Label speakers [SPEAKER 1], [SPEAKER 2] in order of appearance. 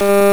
[SPEAKER 1] you